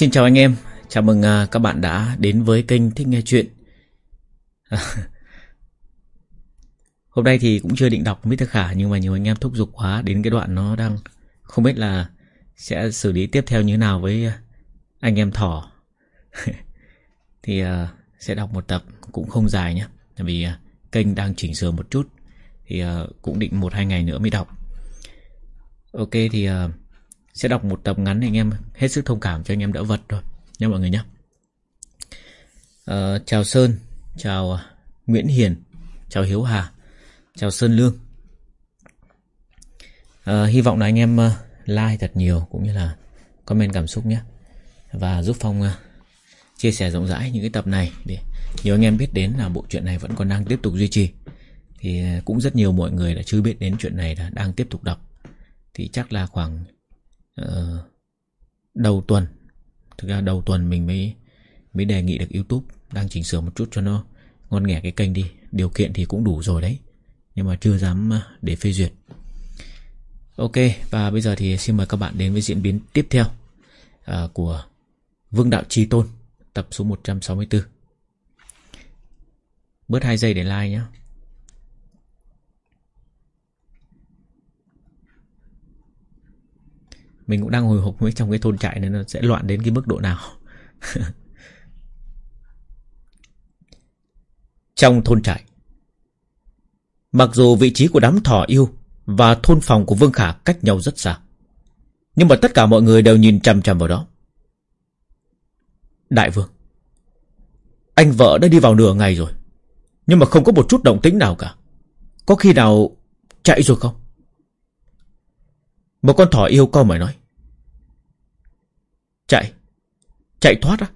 Xin chào anh em, chào mừng à, các bạn đã đến với kênh Thích Nghe Chuyện. Hôm nay thì cũng chưa định đọc Mr. Khả nhưng mà nhiều anh em thúc giục quá đến cái đoạn nó đang không biết là sẽ xử lý tiếp theo như thế nào với à, anh em thỏ. Thì à, sẽ đọc một tập cũng không dài nhé Vì kênh đang chỉnh sửa một chút. Thì cũng định một hai ngày nữa mới đọc. Ok thì uh, sẽ đọc một tập ngắn anh em hết sức thông cảm cho anh em đỡ vật rồi nha mọi người nhé. Ờ, chào Sơn, chào à, Nguyễn Hiền, chào Hiếu Hà, chào Sơn Lương. à, hy vọng là anh em ờ, like thật nhiều cũng như là comment cảm xúc nhé và giúp Phong chia sẻ rộng rãi những cái tập này để nhiều anh em biết đến là bộ truyện này vẫn còn đang tiếp tục duy trì. Thì cũng rất nhiều mọi người đã chưa biết đến chuyện này là đang tiếp tục đọc. Thì chắc là khoảng uh, đầu tuần. Thực ra đầu tuần mình mới mới đề nghị được YouTube đang chỉnh sửa một chút cho nó ngon nghẻ cái kênh đi. Điều kiện thì cũng đủ rồi đấy nhưng mà chưa dám ờ, để phê duyệt. Ok và bây giờ thì xin mời các bạn đến với diễn biến tiếp theo uh, của Vương Đạo Chi Tôn tập số 164 bớt 2 giây để like nhé Mình cũng đang hồi hộp với trong cái thôn trại này, nó sẽ loạn đến cái mức độ nào? Trong thôn trại, Mặc dù vị trí của đám thỏ yêu Và thôn phòng của Vương Khả cách nhau rất xa, Nhưng mà tất cả mọi người đều nhìn chằm chằm vào đó. Đại vương, Anh vợ đã đi vào nửa ngày rồi, Nhưng mà không có một chút động tĩnh nào cả. Có khi nào chạy rồi không? Một con thỏ yêu co mày nói Chạy. Chạy thoát á.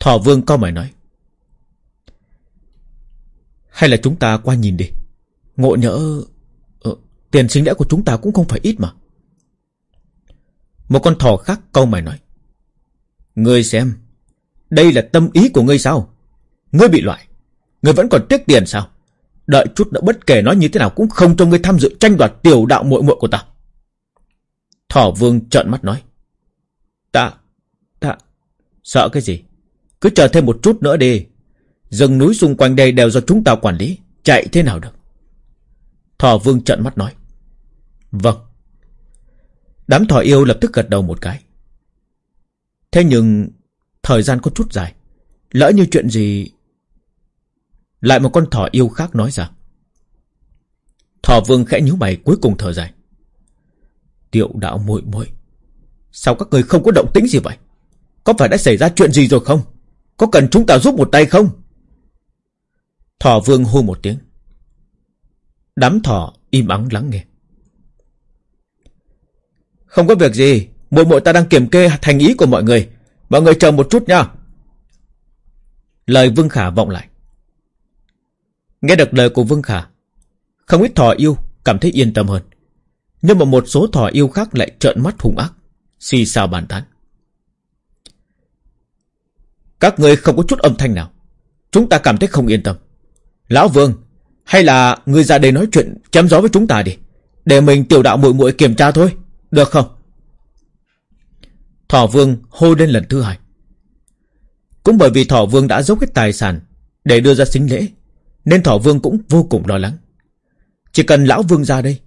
Thỏ vương cao mày nói. Hay là chúng ta qua nhìn đi. Ngộ nhỡ ờ, Tiền sinh lễ của chúng ta cũng không phải ít mà. Một con thỏ khác câu mày nói. Ngươi xem Đây là tâm ý của ngươi sao? Ngươi bị loại Ngươi vẫn còn tiếc tiền sao? Đợi chút nữa bất kể nói như thế nào Cũng không cho ngươi tham dự tranh đoạt tiểu đạo muội muội của ta. Thỏ vương trợn mắt nói. Ta, ta, sợ cái gì? Cứ chờ thêm một chút nữa đi. Rừng núi xung quanh đây đều do chúng ta quản lý. Chạy thế nào được? Thỏ vương trận mắt nói. Vâng. Đám thỏ yêu lập tức gật đầu một cái. Thế nhưng, thời gian có chút dài. Lỡ như chuyện gì... Lại một con thỏ yêu khác nói ra. Thỏ vương khẽ nhíu mày cuối cùng thở dài. Tiệu đạo muội muội Sao các người không có động tĩnh gì vậy? Có phải đã xảy ra chuyện gì rồi không? Có cần chúng ta giúp một tay không? Thỏ vương hô một tiếng. Đám thỏ im ắng lắng nghe. Không có việc gì. Mội mội ta đang kiểm kê thành ý của mọi người. Mọi người chờ một chút nha. Lời Vương Khả vọng lại. Nghe được lời của Vương Khả. Không ít thỏ yêu cảm thấy yên tâm hơn. Nhưng mà một số thỏ yêu khác lại trợn mắt hung ác. Xì xào bàn tán. Các người không có chút âm thanh nào. Chúng ta cảm thấy không yên tâm. Lão Vương, hay là người ra đây nói chuyện chém gió với chúng ta đi. Để mình tiểu đạo muội muội kiểm tra thôi. Được không? Thỏ Vương hô lên lần thứ hai. Cũng bởi vì Thỏ Vương đã dốc hết tài sản để đưa ra xính lễ, nên Thỏ Vương cũng vô cùng lo lắng. Chỉ cần Lão Vương ra đây,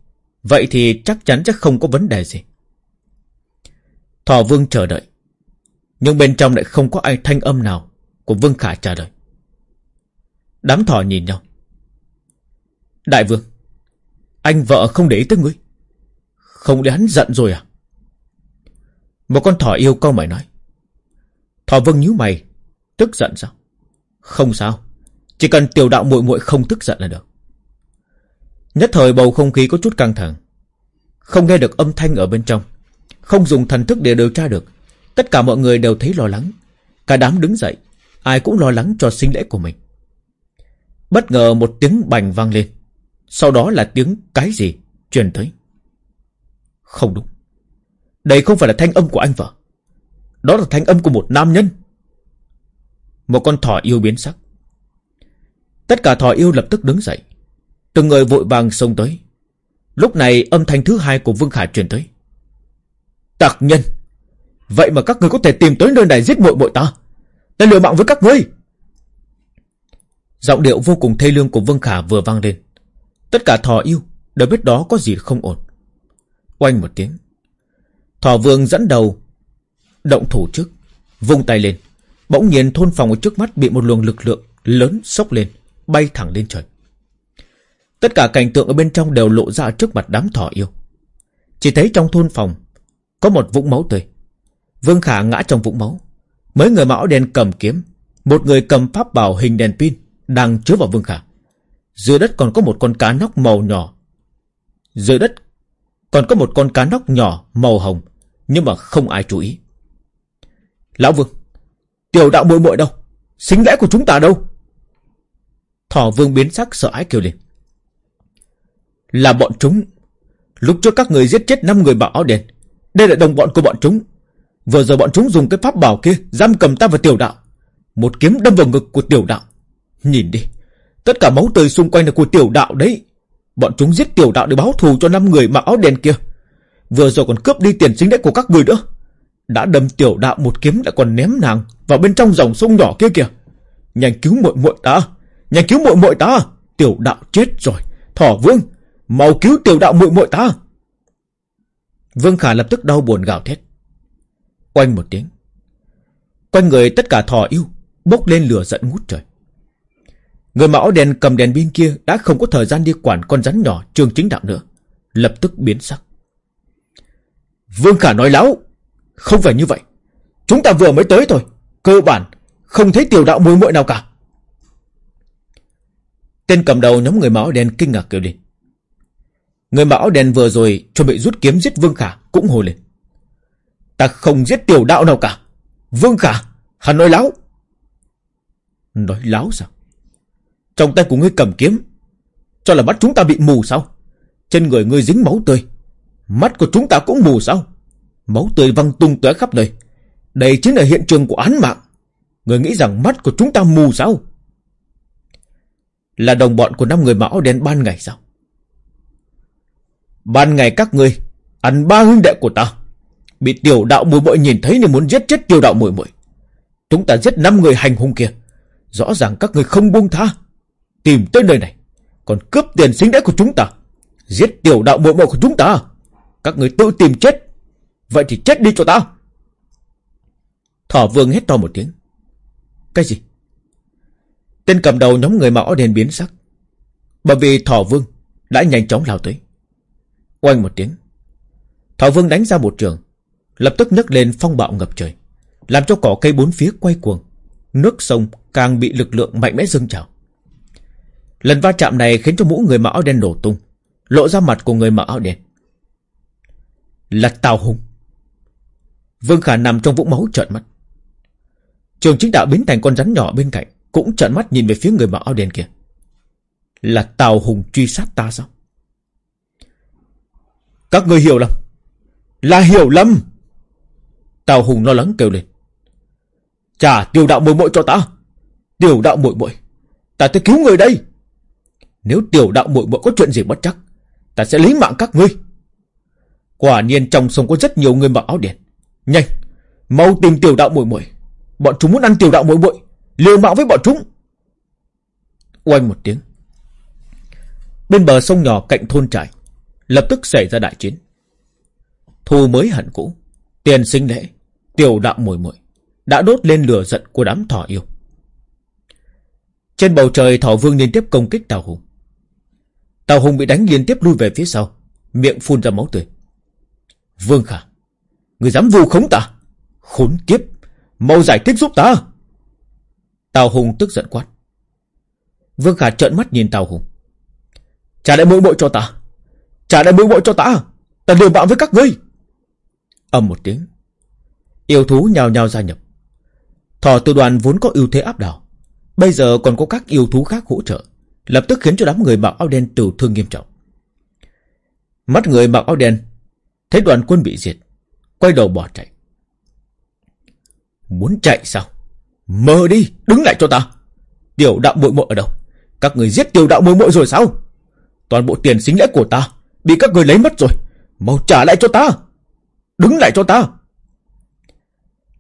vậy thì chắc chắn chắc không có vấn đề gì. Thọ Vương chờ đợi. Nhưng bên trong lại không có ai thanh âm nào của Vương Khả trả lời. Đám thỏ nhìn nhau. Đại Vương, anh vợ không để ý tới ngươi. Không để hắn giận rồi à? Một con thỏ yêu câu mày nói. Thỏ Vương nhíu mày, tức giận sao? Không sao, chỉ cần tiểu đạo muội muội không tức giận là được. Nhất thời bầu không khí có chút căng thẳng. Không nghe được âm thanh ở bên trong. Không dùng thần thức để điều tra được. Tất cả mọi người đều thấy lo lắng. Cả đám đứng dậy, Ai cũng lo lắng cho sinh lễ của mình. Bất ngờ một tiếng bành vang lên. Sau đó là tiếng cái gì Truyền tới? Không đúng. Đây không phải là thanh âm của anh vợ. Đó là thanh âm của một nam nhân. Một con thỏ yêu biến sắc. Tất cả thỏ yêu lập tức đứng dậy. Từng người vội vàng xông tới. Lúc này âm thanh thứ hai của Vương Khải truyền tới. Tặc nhân. Vậy mà các người có thể tìm tới nơi này giết muội muội ta. Ta liều mạng với các ngươi. Giọng điệu vô cùng thê lương của Vương Khả vừa vang lên. Tất cả thò yêu Đều biết đó có gì không ổn. Oanh một tiếng. Thỏ vương dẫn đầu, Động thủ trước, Vung tay lên. Bỗng nhiên thôn phòng ở trước mắt bị một luồng lực lượng lớn sốc lên, Bay thẳng lên trời. Tất cả cảnh tượng ở bên trong đều lộ ra trước mặt đám thỏ yêu. Chỉ thấy trong thôn phòng có một vũng máu tươi. Vương Khả ngã trong vũng máu. Mấy người mão đen cầm kiếm. Một người cầm pháp bảo hình đèn pin Đang chứa vào Vương Khả. Dưới đất còn có một con cá nóc màu nhỏ. Dưới đất còn có một con cá nóc nhỏ màu hồng, Nhưng mà không ai chú ý. Lão Vương, Tiểu đạo muội muội đâu? Xính lẽ của chúng ta đâu? Thỏ Vương biến sắc sợ ái kêu lên. Là bọn chúng. Lúc trước các người giết chết 5 người bảo áo đen đây là đồng bọn của bọn chúng. Vừa rồi bọn chúng dùng cái pháp bảo kia Giam cầm ta vào tiểu đạo. Một kiếm đâm vào ngực của tiểu đạo. Nhìn đi. Tất cả máu tươi xung quanh là của tiểu đạo đấy. Bọn chúng giết tiểu đạo để báo thù cho năm người mặc áo đen kia. Vừa rồi còn cướp đi tiền chính đấy của các người nữa. Đã đâm tiểu đạo một kiếm đã còn ném nàng Vào bên trong dòng sông nhỏ kia kìa. Nhanh cứu muội muội ta. Nhanh cứu muội muội ta. Tiểu đạo chết rồi. Thỏ vương, Mau cứu tiểu đạo muội muội ta. Vương Khả lập tức đau buồn gào thét Quanh một tiếng Quanh người tất cả thò yêu Bốc lên lửa giận ngút trời Người mà áo đèn cầm đèn pin kia đã không có thời gian đi quản con rắn nhỏ trường chính đạo nữa. Lập tức biến sắc. Vương Khả nói láo. Không phải như vậy. Chúng ta vừa mới tới thôi. Cơ bản không thấy tiểu đạo mùi muội nào cả. Tên cầm đầu nhóm người máu đen kinh ngạc kêu lên. Người mà áo đen vừa rồi chuẩn bị rút kiếm giết Vương Khả cũng hồ lên. Ta không giết tiểu đạo nào cả. Vương Khả, hắn nói láo. Nói láo sao? Trong tay của ngươi cầm kiếm Cho là mắt chúng ta bị mù sao Trên người ngươi dính máu tươi Mắt của chúng ta cũng mù sao Máu tươi văng tung tóe khắp nơi Đây chính là hiện trường của án mạng Người nghĩ rằng mắt của chúng ta mù sao Là đồng bọn của năm người mão đen ban ngày sao Ban ngày các ngươi, Ăn ba huynh đệ của ta. Bị tiểu đạo mùi muội nhìn thấy nên muốn giết chết tiểu đạo mùi muội. Chúng ta giết năm người hành hung kia. Rõ ràng các người không buông tha. Tìm tới nơi này, Còn cướp tiền sinh đế của chúng ta. Giết tiểu đạo muội muội của chúng ta. Các người tự tìm chết. Vậy thì chết đi cho ta. Thỏ vương hét to một tiếng. Cái gì? Tên cầm đầu nhóm người mạo đen biến sắc. Bởi vì thỏ vương Đã nhanh chóng lao tới. Oanh một tiếng Thảo vương đánh ra một trường Lập tức nhấc lên phong bạo ngập trời Làm cho cỏ cây bốn phía quay cuồng Nước sông càng bị lực lượng mạnh mẽ dâng trào Lần va chạm này khiến cho mũ người mặc áo đen nổ tung, lộ ra mặt của người mặc áo đen. Là Tào Hùng. Vương Khả nằm trong vũng máu trợn mắt. Trường chính đạo biến thành con rắn nhỏ bên cạnh, cũng trợn mắt nhìn về phía người mặc áo đen kia. Là Tào Hùng truy sát ta sao? Các người hiểu lầm. Là hiểu lầm. Tào Hùng lo lắng kêu lên. Trả tiểu đạo muội muội cho ta. Tiểu đạo muội muội, ta tới cứu người đây. Nếu tiểu đạo muội muội có chuyện gì bất chắc Ta sẽ lấy mạng các ngươi Quả nhiên trong sông có rất nhiều người mặc áo đen Nhanh Mau tìm tiểu đạo muội muội Bọn chúng muốn ăn tiểu đạo muội muội Liều mạng với bọn chúng Oanh một tiếng Bên bờ sông nhỏ cạnh thôn trại Lập tức xảy ra đại chiến Thù mới hận cũ Tiền sinh lễ Tiểu đạo mùi mùi Đã đốt lên lửa giận của đám thỏ yêu Trên bầu trời thỏ vương liên tiếp công kích Tào Hùng Tào Hùng bị đánh liên tiếp lui về phía sau, miệng phun ra máu tươi. Vương Khả, người dám vu khống ta? Khốn kiếp, mau giải thích giúp ta. Tào Hùng tức giận quát. Vương Khả trợn mắt nhìn Tào Hùng. Trả lại mũi bội cho ta. Trả lại bối bội cho ta. Ta liều mạng với các ngươi. Âm một tiếng. Yêu thú nhào nhào gia nhập. Thỏ tư đoàn vốn có ưu thế áp đảo. Bây giờ còn có các yêu thú khác hỗ trợ. Lập tức khiến cho đám người mặc áo đen tử thương nghiêm trọng Mắt người mặc áo đen Thấy đoàn quân bị diệt Quay đầu bỏ chạy Muốn chạy sao Mơ đi, đứng lại cho ta Tiểu đạo muội muội ở đâu Các người giết tiểu đạo muội muội rồi sao Toàn bộ tiền xính lễ của ta Bị các người lấy mất rồi Mau trả lại cho ta Đứng lại cho ta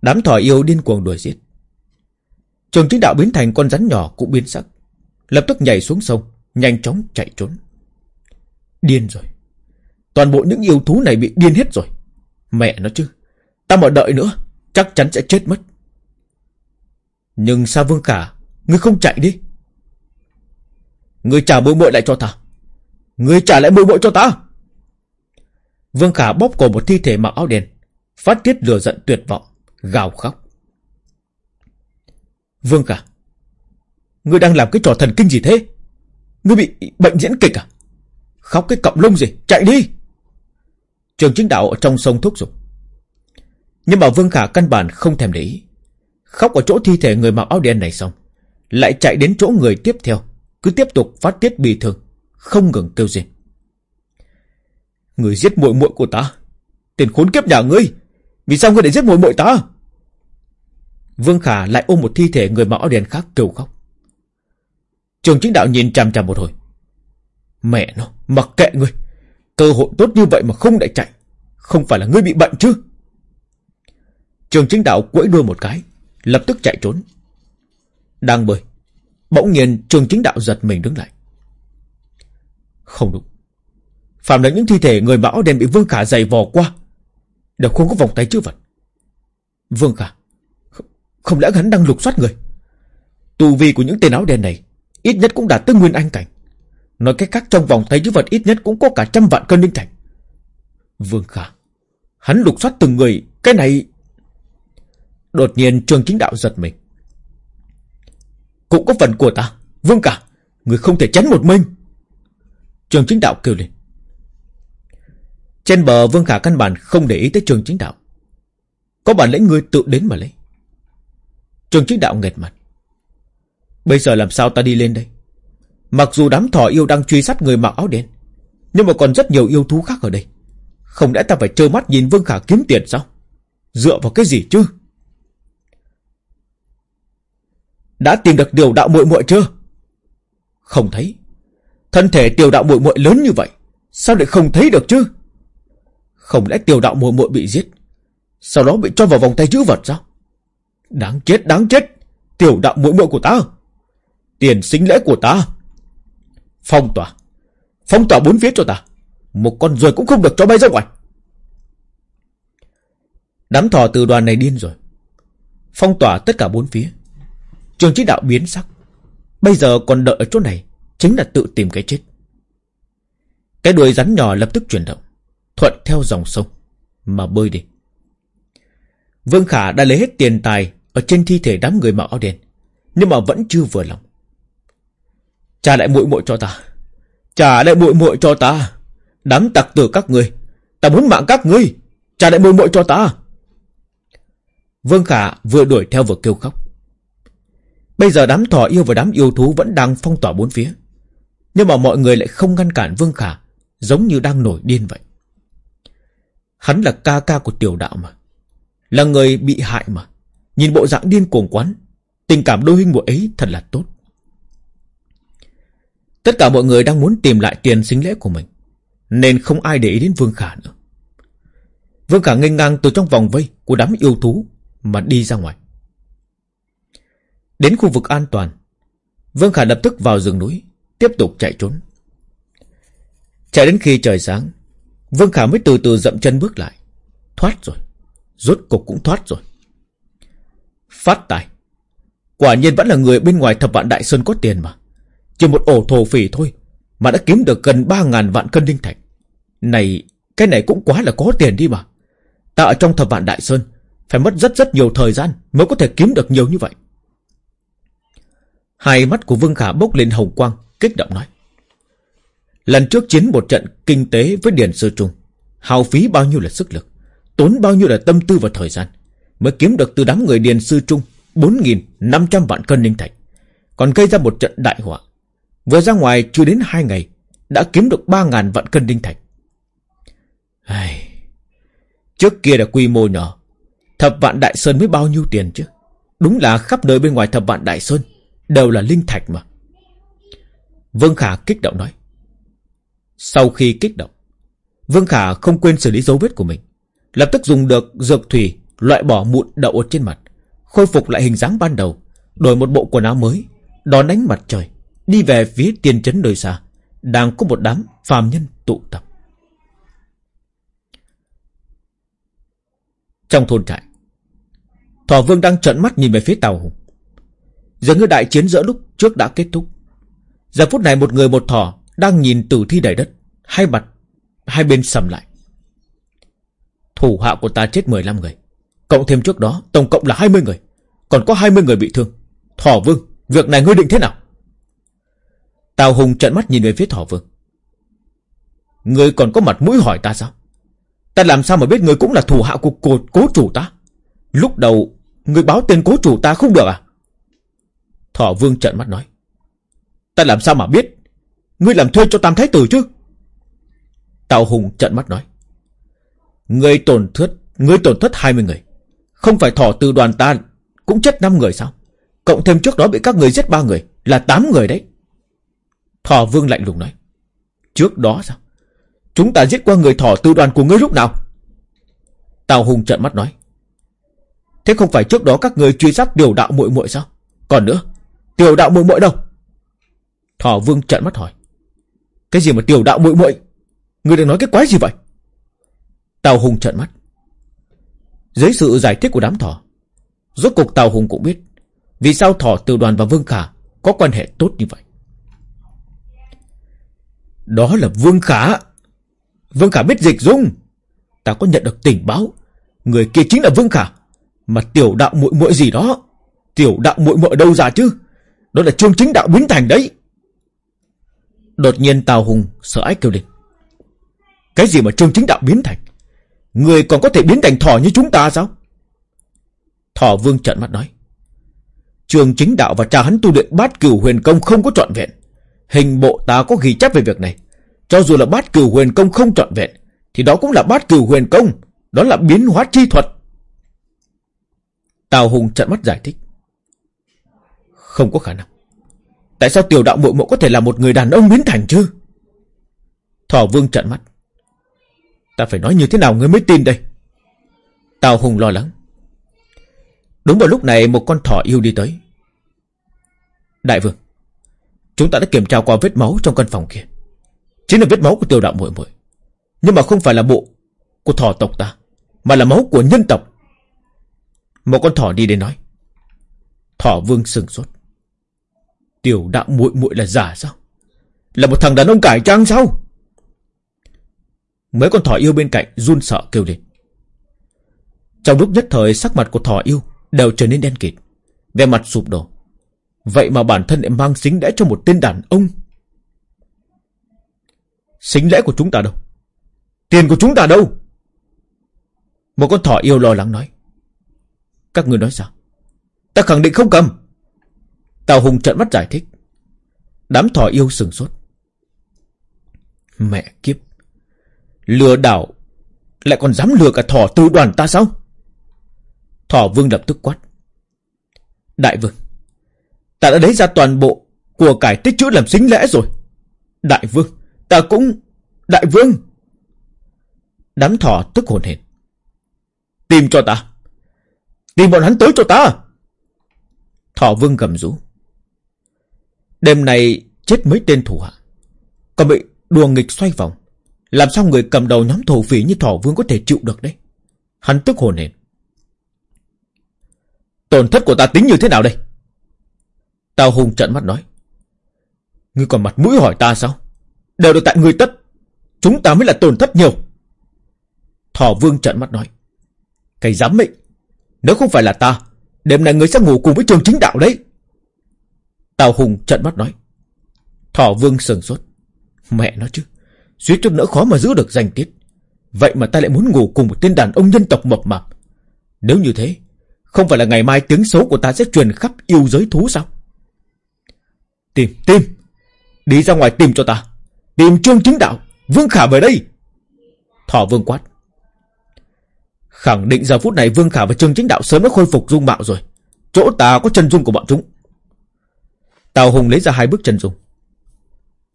Đám thỏ yêu điên cuồng đuổi giết. Trường chính đạo biến thành con rắn nhỏ cũng biến sắc. Lập tức nhảy xuống sông, nhanh chóng chạy trốn. Điên rồi. Toàn bộ những yêu thú này bị điên hết rồi. Mẹ nó chứ. Ta mà đợi nữa, chắc chắn sẽ chết mất. Nhưng sao Vương Khả, ngươi không chạy đi? Ngươi trả môi muội lại cho ta người trả lại môi bội cho ta. Vương Khả bóp cổ một thi thể mặc áo đen, phát tiết lửa giận tuyệt vọng, gào khóc. Vương Khả, ngươi đang làm cái trò thần kinh gì thế? Ngươi bị bệnh diễn kịch à? Khóc cái cọng lông gì, chạy đi! Trường chính đạo ở trong sông thúc giục. Nhưng mà Vương Khả căn bản không thèm để ý. Khóc ở chỗ thi thể người mặc áo đen này xong, lại chạy đến chỗ người tiếp theo, cứ tiếp tục phát tiết bị thương, không ngừng kêu rên. Người giết muội muội của ta, tiền khốn kiếp nhà ngươi, vì sao ngươi lại giết muội muội ta? Vương Khả lại ôm một thi thể người mặc áo đen khác kêu khóc. Trường chính đạo nhìn chằm chằm một hồi. Mẹ nó, mặc kệ ngươi. Cơ hội tốt như vậy mà không để chạy. Không phải là ngươi bị bệnh chứ? Trường chính đạo quẫy đuôi một cái, lập tức chạy trốn. Đang bơi. Bỗng nhiên trường chính đạo giật mình đứng lại. Không đúng. Phạm là những thi thể người mặc áo đen bị Vương Khả giày vò qua. Đều không có vòng tay chữ vật. Vương Khả. Không lẽ hắn đang lục soát người? Tù vi của những tên áo đen này ít nhất cũng đạt tới nguyên anh cảnh. Nói cách khác, trong vòng tay chữ vật ít nhất cũng có cả trăm vạn cân linh thạch. Vương Khả. Hắn lục soát từng người. Cái này... Đột nhiên trường chính đạo giật mình. Cũng có phần của ta. Vương Khả. Người không thể chấn một mình. Trường chính đạo kêu lên. Trên bờ Vương Khả căn bản không để ý tới trường chính đạo. Có bản lĩnh người tự đến mà lấy. Trường chính đạo nghệt mặt. Bây giờ làm sao ta đi lên đây? Mặc dù đám thỏ yêu đang truy sát người mặc áo đen, nhưng mà còn rất nhiều yêu thú khác ở đây. Không lẽ ta phải trơ mắt nhìn Vương Khả kiếm tiền sao? Dựa vào cái gì chứ? Đã tìm được điều đạo muội muội chưa? Không thấy. Thân thể tiểu đạo muội muội lớn như vậy, sao lại không thấy được chứ? Không lẽ tiểu đạo muội muội bị giết, sau đó bị cho vào vòng tay chữ vật sao? Đáng chết, đáng chết! Tiểu đạo muội muội của ta! Tiền sinh lễ của ta! Phong tỏa! Phong tỏa bốn phía cho ta! Một con ruồi cũng không được cho bay ra ngoài! Đám thỏ từ đoàn này điên rồi. Phong tỏa tất cả bốn phía. Trường trí đạo biến sắc. Bây giờ còn đợi ở chỗ này chính là tự tìm cái chết. Cái đuôi rắn nhỏ lập tức chuyển động, thuận theo dòng sông mà bơi đi. Vương Khả đã lấy hết tiền tài ở trên thi thể đám người mặc áo đen, nhưng mà vẫn chưa vừa lòng. Trả lại muội muội cho ta, trả lại muội muội cho ta, đám tặc tử các ngươi, ta muốn mạng các ngươi, trả lại muội muội cho ta. Vương Khả vừa đuổi theo vừa kêu khóc. Bây giờ đám thỏ yêu và đám yêu thú vẫn đang phong tỏa bốn phía. Nhưng mà mọi người lại không ngăn cản Vương Khả, giống như đang nổi điên vậy. Hắn là ca ca của tiểu đạo mà. Là người bị hại mà. Nhìn bộ dạng điên cuồng quán, tình cảm đôi huynh muội ấy thật là tốt. Tất cả mọi người đang muốn tìm lại tiền sinh lễ của mình, nên không ai để ý đến Vương Khả nữa. Vương Khả nghênh ngang từ trong vòng vây của đám yêu thú mà đi ra ngoài. Đến khu vực an toàn, Vương Khả lập tức vào rừng núi, tiếp tục chạy trốn. Chạy đến khi trời sáng, Vương Khả mới từ từ dậm chân bước lại. Thoát rồi, rốt cục cũng thoát rồi. Phát tài. Quả nhiên vẫn là người bên ngoài thập vạn đại sơn có tiền mà. Chỉ một ổ thổ phỉ thôi, mà đã kiếm được gần ba ngàn vạn cân linh thạch. Này, cái này cũng quá là có tiền đi mà. Ta ở trong thập vạn đại sơn, phải mất rất rất nhiều thời gian mới có thể kiếm được nhiều như vậy. Hai mắt của Vương Khả bốc lên hồng quang, kích động nói. Lần trước chiến một trận kinh tế với Điền Sư Trung, hao phí bao nhiêu là sức lực, tốn bao nhiêu là tâm tư và thời gian, mới kiếm được từ đám người Điền Sư Trung 4.500 vạn cân linh thạch, còn gây ra một trận đại họa. Vừa ra ngoài chưa đến hai ngày, đã kiếm được 3.000 vạn cân linh thạch. Ai... Trước kia là quy mô nhỏ, thập vạn đại sơn mới bao nhiêu tiền chứ? Đúng là khắp nơi bên ngoài thập vạn đại sơn Đều là linh thạch mà Vương Khả kích động nói. Sau khi kích động, Vương Khả không quên xử lý dấu vết của mình. Lập tức dùng được dược thủy Loại bỏ mụn đậu ở trên mặt, Khôi phục lại hình dáng ban đầu, Đổi một bộ quần áo mới, Đón ánh mặt trời, Đi về phía tiền trấn nơi xa, Đang có một đám phàm nhân tụ tập. Trong thôn trại, Thỏ vương đang trợn mắt nhìn về phía Tàu Hùng. Dường như đại chiến giữa lúc trước đã kết thúc Giờ phút này một người một thỏ Đang nhìn tử thi đầy đất. Hai mặt Hai bên sầm lại. Thủ hạ của ta chết 15 người. Cộng thêm trước đó Tổng cộng là 20 người. Còn có 20 người bị thương. Thỏ vương Việc này ngươi định thế nào? Tào Hùng trận mắt nhìn về phía Thỏ vương. Ngươi còn có mặt mũi hỏi ta sao? Ta làm sao mà biết ngươi cũng là thủ hạ của cố, cố chủ ta? Lúc đầu Ngươi báo tên cố chủ ta không được à? Thỏ vương trận mắt nói. Ta làm sao mà biết? Ngươi làm thuê cho tam thái tử chứ? Tào Hùng trợn mắt nói. Ngươi tổn thất, Ngươi tổn thất 20 người. Không phải thỏ từ đoàn ta Cũng chết 5 người sao? Cộng thêm trước đó bị các người giết ba người Là 8 người đấy. Thỏ vương lạnh lùng nói. Trước đó sao? Chúng ta giết qua người thỏ tư đoàn của ngươi lúc nào? Tào Hùng trợn mắt nói. Thế không phải trước đó các người truy sát tiểu đạo muội muội sao? Còn nữa, Tiểu đạo muội muội đâu? Thỏ vương trợn mắt hỏi. Cái gì mà tiểu đạo muội muội? Ngươi đang nói cái quái gì vậy? Tào Hùng trợn mắt. Dưới sự giải thích của đám thỏ, Rốt cục Tào Hùng cũng biết Vì sao thỏ từ đoàn và Vương Khả Có quan hệ tốt như vậy. Đó là Vương Khả. Vương Khả biết dịch dung. Ta có nhận được tình báo. Người kia chính là Vương Khả. Mà tiểu đạo muội muội gì đó? Tiểu đạo muội muội đâu ra chứ? Đó là trương chính đạo biến thành đấy. Đột nhiên Tào Hùng sợ ái kêu lên. Cái gì mà trương chính đạo biến thành? Người còn có thể biến thành thỏ như chúng ta sao? Thỏ vương trận mắt nói. Trường chính đạo và cha hắn tu luyện bát cửu huyền công không có trọn vẹn. Hình bộ ta có ghi chép về việc này. Cho dù là bát cửu huyền công không trọn vẹn, Thì đó cũng là bát cửu huyền công. Đó là biến hóa chi thuật. Tào Hùng trận mắt giải thích. Không có khả năng. Tại sao tiểu đạo muội muội có thể là một người đàn ông biến thành chứ? Thỏ vương trợn mắt. Ta phải nói như thế nào ngươi mới tin đây? Tào Hùng lo lắng. Đúng vào lúc này, một con thỏ yêu đi tới. Đại vương, Chúng ta đã kiểm tra qua vết máu trong căn phòng kia. Chính là vết máu của tiểu đạo muội muội. Nhưng mà không phải là bộ Của thỏ tộc ta, Mà là máu của nhân tộc. Một con thỏ đi đến nói. Thỏ vương sừng sốt. Tiểu đạo muội muội là giả sao? Là một thằng đàn ông cải trang sao? Mấy con thỏ yêu bên cạnh run sợ kêu lên. Trong lúc nhất thời, sắc mặt của thỏ yêu Đều trở nên đen kịt, vẻ mặt sụp đổ. Vậy mà bản thân lại mang xính lễ cho một tên đàn ông. Xính lễ của chúng ta đâu? Tiền của chúng ta đâu? Một con thỏ yêu lo lắng nói. Các người nói sao? Ta khẳng định không cầm. Tào Hùng trận mắt giải thích. Đám thỏ yêu sừng sốt. Mẹ kiếp. Lừa đảo. Lại còn dám lừa cả thỏ tư đoàn ta sao? Thỏ vương lập tức quát. Đại vương, Ta đã lấy ra toàn bộ Của cải tích chữ làm xính lễ rồi. Đại vương, Ta cũng Đại vương. Đám thỏ tức hồn hển. Tìm cho ta. Tìm bọn hắn tới cho ta. Thỏ vương gầm rú. Đêm này chết mấy tên thủ hạ. Còn bị đùa nghịch xoay vòng. Làm sao người cầm đầu nhóm thổ phỉ như thỏ vương có thể chịu được đấy Hắn tức hồn hển. Tổn thất của ta tính như thế nào đây? Tao Hùng trận mắt nói. Ngươi còn mặt mũi hỏi ta sao? Đều được tại ngươi tất. Chúng ta mới là tổn thất nhiều. Thỏ vương trận mắt nói. Cái dám mệnh. Nếu không phải là ta, Đêm nay ngươi sẽ ngủ cùng với trường chính đạo đấy. Tào Hùng trận mắt nói Thỏ vương sừng sốt. Mẹ nó chứ Suýt chút nữa khó mà giữ được danh tiết. Vậy mà ta lại muốn ngủ cùng một tên đàn ông nhân tộc mập mạp Nếu như thế Không phải là ngày mai tiếng xấu của ta sẽ truyền khắp yêu giới thú sao? Tìm, tìm. Đi ra ngoài tìm cho ta. Tìm trương chính đạo. Vương Khả về đây. Thỏ vương quát. Khẳng định giờ phút này Vương Khả và Trương Chính Đạo sớm đã khôi phục dung mạo rồi. Chỗ ta có chân dung của bọn chúng. Tào Hùng lấy ra hai bức chân dung.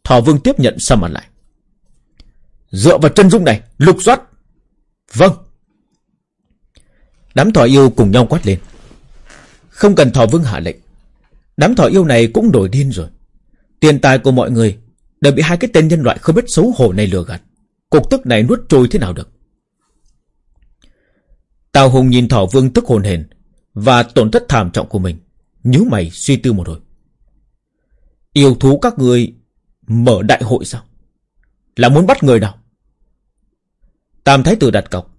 Thỏ Vương tiếp nhận xăm mặt lại. Dựa vào chân dung này, lục soát. Vâng. Đám thỏ yêu cùng nhau quát lên Không cần thỏ vương hạ lệnh Đám thỏ yêu này cũng đổi điên rồi Tiền tài của mọi người Đều bị hai cái tên nhân loại không biết xấu hổ này lừa gạt Cục tức này nuốt trôi thế nào được Tào Hùng nhìn thỏ vương tức hồn hển Và tổn thất thảm trọng của mình nhíu mày suy tư một hồi Yêu thú các người Mở đại hội sao? Là muốn bắt người nào? Tam Thái Tử đặt cọc.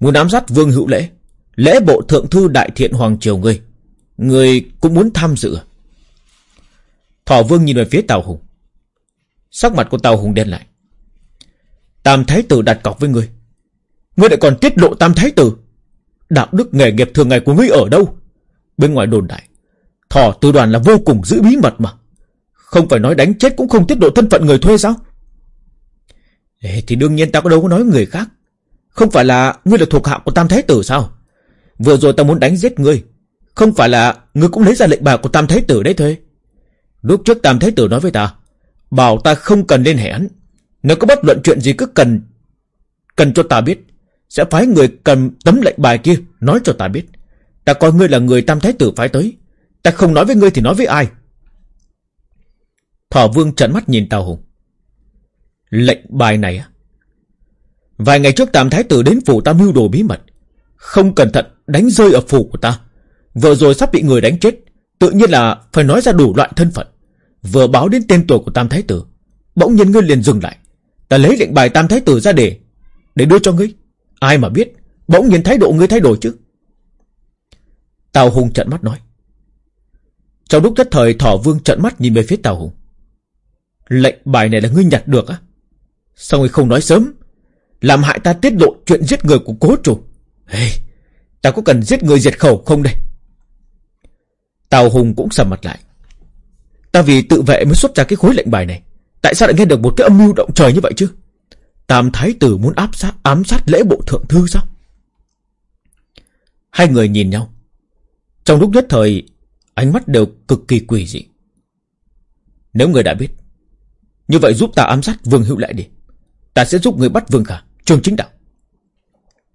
Muốn ám sát Vương Hữu Lễ. Lễ bộ thượng thư đại thiện Hoàng Triều ngươi. Người cũng muốn tham dự? À? Thỏ Vương nhìn về phía Tào Hùng. Sắc mặt của Tào Hùng đen lại. Tam Thái Tử đặt cọc với ngươi. Ngươi lại còn tiết lộ Tam Thái Tử. Đạo đức nghề nghiệp thường ngày của ngươi ở đâu? Bên ngoài đồn đại, Thỏ tư đoàn là vô cùng giữ bí mật mà. Không phải nói đánh chết cũng không tiết lộ thân phận người thuê sao? Ê, Thì đương nhiên ta có đâu có nói người khác. Không phải là ngươi là thuộc hạ của Tam Thái Tử sao? Vừa rồi ta muốn đánh giết ngươi. Không phải là ngươi cũng lấy ra lệnh bài của Tam Thái Tử đấy thôi. Lúc trước Tam Thái Tử nói với ta Bảo ta không cần liên hệ hắn Nếu có bất luận chuyện gì cứ cần Cần cho ta biết Sẽ phái người cầm tấm lệnh bài kia Nói cho ta biết. Ta coi ngươi là người Tam Thái Tử phái tới. Ta không nói với ngươi thì nói với ai? Thỏ Vương trợn mắt nhìn Tào Hùng. Lệnh bài này á? Vài ngày trước Tam Thái Tử đến phủ ta mưu đồ bí mật, Không cẩn thận đánh rơi ở phủ của ta. Vừa rồi sắp bị người đánh chết, Tự nhiên là phải nói ra đủ loại thân phận. Vừa báo đến tên tuổi của Tam Thái Tử, Bỗng nhiên ngươi liền dừng lại. Ta lấy lệnh bài Tam Thái Tử ra để Để đưa cho ngươi. Ai mà biết, Bỗng nhiên thái độ ngươi thay đổi chứ? Tào Hùng trận mắt nói. Trong lúc nhất thời Thỏ Vương trận mắt nhìn về phía Tào Hùng. Lệnh bài này là ngươi nhặt được á. Sao ngươi không nói sớm? Làm hại ta tiết lộ chuyện giết người của cố chủ. Hey, Ta có cần giết người diệt khẩu không đây? Tào Hùng cũng sầm mặt lại. Ta vì tự vệ mới xuất ra cái khối lệnh bài này. Tại sao lại nghe được một cái âm mưu động trời như vậy chứ? Tam Thái Tử muốn áp sát ám sát lễ bộ thượng thư sao? Hai người nhìn nhau. Trong lúc nhất thời Ánh mắt đều cực kỳ quỷ dị. Nếu người đã biết như vậy giúp ta ám sát Vương Hữu Lệ đi. Ta sẽ giúp người bắt Vương Khả, Trường chính đạo.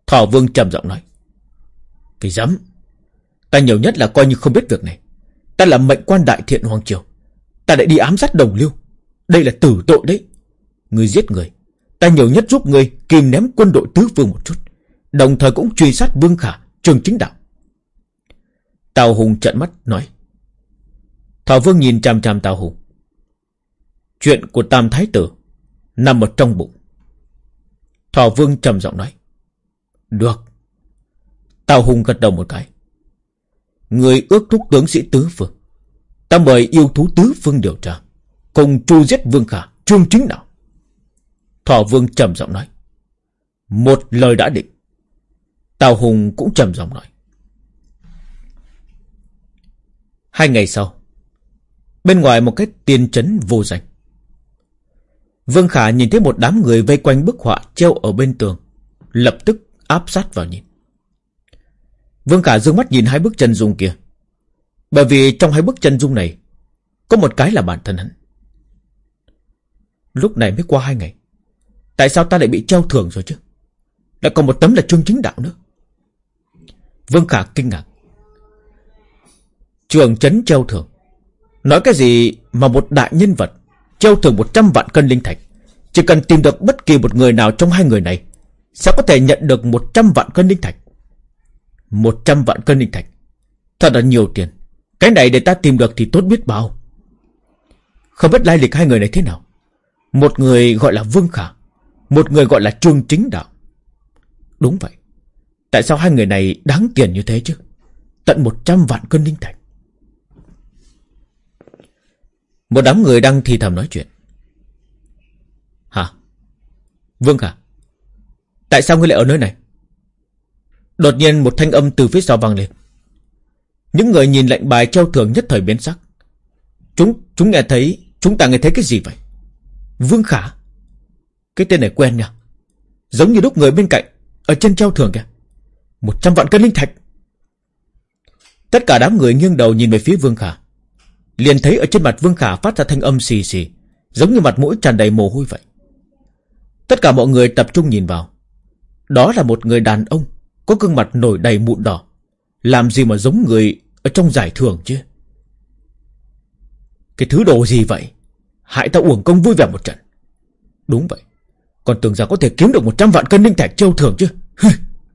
Thỏ Vương trầm giọng nói. Cái dám. Ta nhiều nhất là coi như không biết việc này. Ta là mệnh quan đại thiện Hoàng Triều. Ta lại đi ám sát đồng lưu Đây là tử tội đấy. Người giết người. Ta nhiều nhất giúp người kìm ném quân đội tứ vương một chút. Đồng thời cũng truy sát Vương Khả, Trường chính đạo. Tào Hùng trợn mắt, nói. Thảo Vương nhìn chằm chằm Tào Hùng. Chuyện của Tam Thái Tử Nằm ở trong bụng. Thọ Vương trầm giọng nói, Được. Tào Hùng gật đầu một cái, Người ước thúc tướng sĩ Tứ Phương, Ta mời yêu thú Tứ Phương điều tra, Cùng tru giết Vương Khả Trương chính đạo thọ Vương trầm giọng nói, Một lời đã định. Tào Hùng cũng trầm giọng nói, Hai ngày sau, Bên ngoài một cái tiền trấn vô danh Vương Khả nhìn thấy một đám người vây quanh bức họa treo ở bên tường, Lập tức áp sát vào nhìn. Vương Khả dương mắt nhìn hai bức chân dung kia, Bởi vì trong hai bức chân dung này Có một cái là bản thân hắn. Lúc này mới qua hai ngày, Tại sao ta lại bị treo thưởng rồi chứ? Lại còn một tấm là trương chính đạo nữa. Vương Khả kinh ngạc. Trường chấn treo thưởng, Nói cái gì mà một đại nhân vật Treo thưởng 100 vạn cân linh thạch. Chỉ cần tìm được bất kỳ một người nào trong hai người này, Sẽ có thể nhận được 100 vạn cân linh thạch. 100 vạn cân linh thạch? Thật là nhiều tiền. Cái này để ta tìm được thì tốt biết bao. Không biết lai lịch hai người này thế nào. Một người gọi là Vương Khả, Một người gọi là Trương Chính Đạo. Đúng vậy. Tại sao hai người này đáng tiền như thế chứ? Tận 100 vạn cân linh thạch. Một đám người đang thì thầm nói chuyện. Hả? Vương Khả Tại sao ngươi lại ở nơi này? Đột nhiên một thanh âm từ phía sau vang lên. Những người nhìn lệnh bài treo thường nhất thời biến sắc. Chúng chúng nghe thấy, Chúng ta nghe thấy cái gì vậy? Vương Khả, Cái tên này quen nha Giống như lúc người bên cạnh, Ở trên treo thường kìa. Một trăm vạn cân linh thạch. Tất cả đám người nghiêng đầu nhìn về phía Vương Khả. Liền thấy ở trên mặt Vương Khả phát ra thanh âm xì xì, Giống như mặt mũi tràn đầy mồ hôi vậy. Tất cả mọi người tập trung nhìn vào. Đó là một người đàn ông, Có gương mặt nổi đầy mụn đỏ. Làm gì mà giống người Ở trong giải thưởng chứ? Cái thứ đồ gì vậy? Hại ta uổng công vui vẻ một trận. Đúng vậy. Còn tưởng rằng có thể kiếm được 100 vạn cân ninh thạch châu thưởng chứ?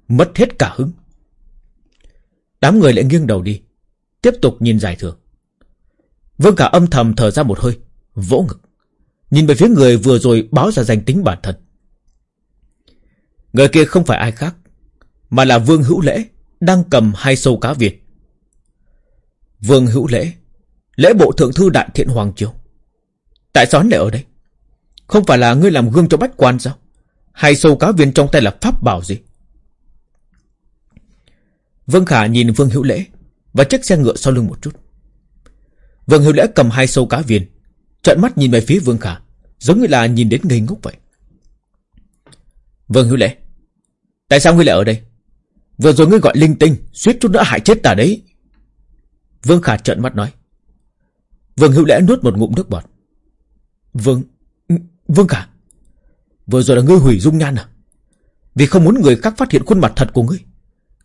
Mất hết cả hứng. Đám người lại nghiêng đầu đi, Tiếp tục nhìn giải thưởng. Vương khả âm thầm thở ra một hơi, Vỗ ngực. Nhìn về phía người vừa rồi báo ra danh tính bản thân. Người kia không phải ai khác, Mà là Vương Hữu Lễ, Đang cầm hai sâu cá Việt Vương Hữu Lễ Lễ bộ thượng thư đại thiện Hoàng Triều. Tại sao hắn lại ở đây? Không phải là ngươi làm gương cho bách quan sao? Hai sâu cá viên trong tay là pháp bảo gì? Vương Khả nhìn Vương Hữu Lễ Và chiếc xe ngựa sau lưng một chút. Vương Hữu Lễ cầm hai sâu cá viên. Trợn mắt nhìn về phía Vương Khả, Giống như là nhìn đến ngây ngốc vậy. Vương Hữu Lễ. Tại sao ngươi lại ở đây? Vừa rồi ngươi gọi linh tinh, Suýt chút nữa hại chết ta đấy. Vương Khả trợn mắt nói. Vương Hữu Lễ nuốt một ngụm nước bọt. Vương Vương Khả. Vừa rồi là ngươi hủy dung nhan à? Vì không muốn người khác phát hiện khuôn mặt thật của ngươi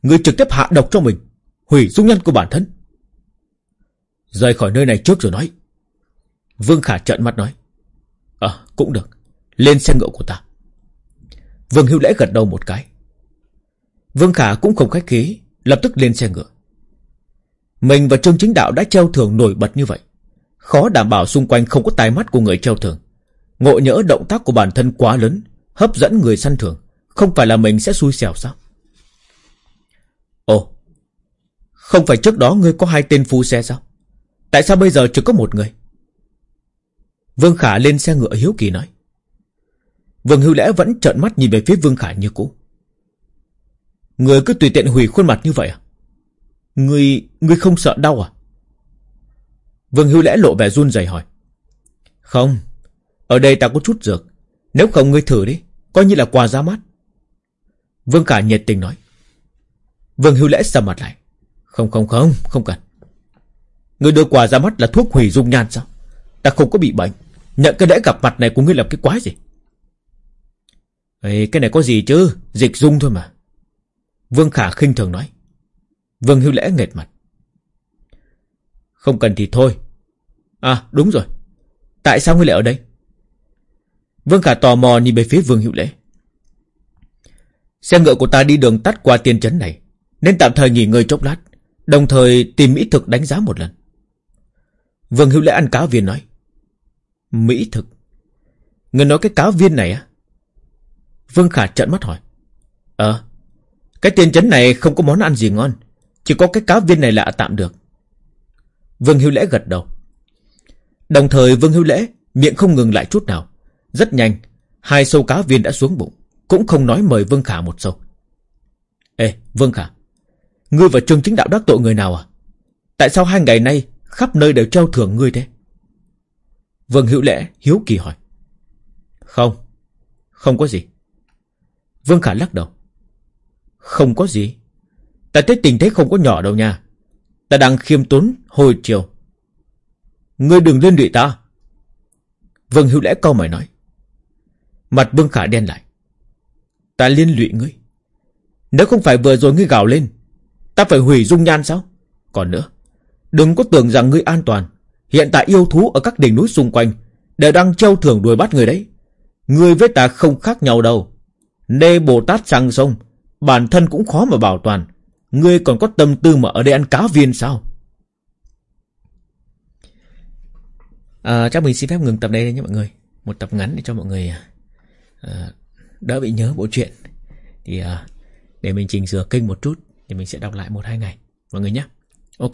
Ngươi trực tiếp hạ độc cho mình, Hủy dung nhan của bản thân. Rời khỏi nơi này trước rồi nói. Vương Khả trợn mắt nói. Ờ cũng được. Lên xe ngựa của ta. Vương Hữu Lễ gật đầu một cái. Vương Khả cũng không khách khí, Lập tức lên xe ngựa. Mình và Trương Chính Đạo đã treo thưởng nổi bật như vậy. Khó đảm bảo xung quanh không có tai mắt của người treo thưởng. Ngộ nhỡ động tác của bản thân quá lớn, Hấp dẫn người săn thưởng. Không phải là mình sẽ xui xẻo sao? Ồ, Không phải trước đó ngươi có hai tên phu xe sao? Tại sao bây giờ chỉ có một người? Vương Khả lên xe ngựa hiếu kỳ nói. Vương Hưu Lẽ vẫn trợn mắt nhìn về phía Vương Khả như cũ. Người cứ tùy tiện hủy khuôn mặt như vậy à? Người, người không sợ đau à? Vương Hưu Lẽ lộ vẻ run rẩy hỏi. Không Ở đây ta có chút dược. Nếu không ngươi thử đi Coi như là quà ra mắt. Vương Khả nhiệt tình nói. Vương Hưu Lẽ sầm mặt lại. Không không không, không cần. Người đưa quà ra mắt là thuốc hủy dung nhan sao? Ta không có bị bệnh. Nhận cái lễ gặp mặt này của ngươi làm cái quái gì? Ê, Cái này có gì chứ? Dịch dung thôi mà. Vương Khả khinh thường nói. Vương Hưu Lễ nghệt mặt. Không cần thì thôi. À đúng rồi. Tại sao ngươi lại ở đây? Vương Khả tò mò nhìn về phía Vương Hữu Lễ. Xe ngựa của ta đi đường tắt qua tiên trấn này Nên tạm thời nghỉ ngơi chốc lát Đồng thời tìm mỹ thực đánh giá một lần. Vương Hữu Lễ ăn cá viên nói. Mỹ thực. Người nói cái cá viên này á? Vương Khả trợn mắt hỏi. Ờ Cái tiền trấn này không có món ăn gì ngon, Chỉ có cái cá viên này lạ tạm được. Vương Hữu Lễ gật đầu. Đồng thời, Vương Hữu Lễ Miệng không ngừng lại chút nào. Rất nhanh, Hai sâu cá viên đã xuống bụng, Cũng không nói mời Vương Khả một sâu. Ê, Vương Khả, Ngươi và Trương Chính Đạo đắc tội người nào à? Tại sao hai ngày nay Khắp nơi đều treo thưởng ngươi thế Vương Hữu Lễ, hiếu kỳ hỏi. Không Không có gì. Vương Khả lắc đầu. Không có gì. Ta thấy tình thế không có nhỏ đâu nha. Ta đang khiêm tốn hồi chiều. Ngươi đừng liên lụy ta. Vương Hữu Lễ câu mày nói. Mặt Vương Khả đen lại. Ta liên lụy ngươi. Nếu không phải vừa rồi ngươi gào lên, Ta phải hủy dung nhan sao? Còn nữa Đừng có tưởng rằng ngươi an toàn. Hiện tại yêu thú ở các đỉnh núi xung quanh Đều đang treo thưởng đuổi bắt người đấy. Ngươi với ta không khác nhau đâu. Nê Bồ Tát sang sông Bản thân cũng khó mà bảo toàn. Ngươi còn có tâm tư mà ở đây ăn cá viên sao? À, Chắc mình xin phép ngừng tập đây nhé mọi người. Một tập ngắn để cho mọi người à, à Đỡ bị nhớ bộ truyện Thì à, để mình chỉnh sửa kênh một chút Thì mình sẽ đọc lại một hai ngày. Mọi người nhé. Ok.